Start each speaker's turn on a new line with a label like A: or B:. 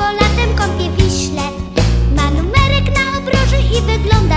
A: go latem kąpie wiśle. Ma numerek na obroży i wygląda